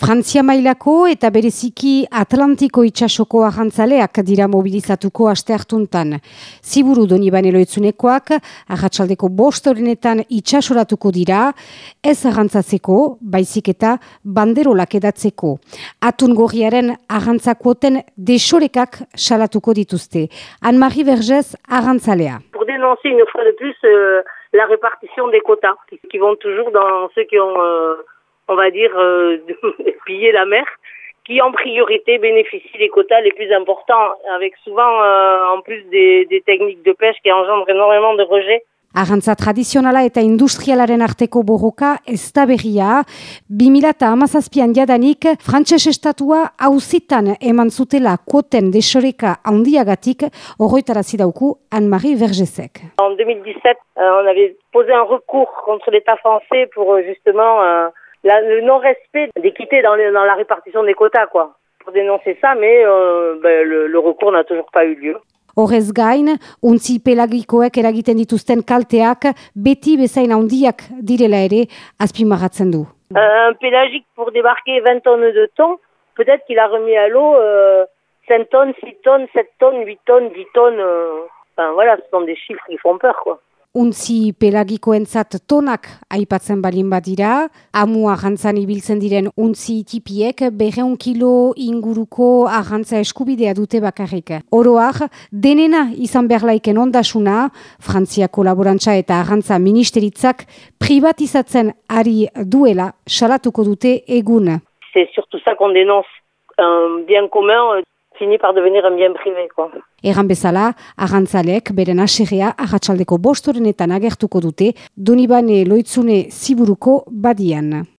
Frantzia mailako eta bereziki Atlantiko itxasoko ahantzaleak dira mobilizatuko aste hartuntan. Ziburu doni baneloetzunekoak, ahatsaldeko bost horrenetan itxasoratuko dira, ez ahantzatzeko, baizik eta banderolak edatzeko. Atun gorriaren ahantzakoten desorekak salatuko dituzte. Anne-Marie Vergez ahantzalea. Pour dénoncer une fois de plus euh, la répartition des quotas, qui vont toujours dans ceux qui ont... Euh on va dire, euh, piller la mer, qui en priorité bénéficient des quotas les plus importants, avec souvent, euh, en plus des, des techniques de pêche qui engendrent énormément de rejets. Arrantza tradizionala eta industrialaren arteko borroka ez da berria. 2008an jadanik, frantses estatua hauzitan eman zutela koten desoreka handiagatik, horretara zidauku Anne-Marie Vergesek. En 2017, euh, on avait posé un recours contre l'État français pour justement... La, le non-respect d'équité dans, dans la répartition des quotas, quoi. Pour dénoncer ça, mais euh, ben, le, le recours n'a toujours pas eu lieu. Horrez gain, untzi pelagikoek eragiten dituzten kalteak beti bezain handiak direla ere azpimarratzen du. Euh, un pélagique pour débarquer 20 tonnes de thon, peut-être qu'il a remis à l'eau euh, 5 tonnes, 6 tonnes, 7 tonnes, 8 tonnes, 10 tonnes. Euh, enfin voilà, ce sont des chiffres qui font peur, quoi untzi pelagikoentzat tonak aipatzen balin badira, amua jantzan ibiltzen diren untzi tipiek berreun kilo inguruko ahantza eskubidea dute bakarrik. Oroak, denena izan berlaiken ondasuna, Frantzia kolaborantza eta ahantza ministeritzak privatizatzen ari duela salatuko dute egun. C'est surtout ça qu'on dénonce, un bien commun fini par devenir un bien privé, quoi. Egan bezala, agantzalek beren aserrea ahatsaldeko bostorenetan agertuko dute, Donibane loitzune ziburuko badian.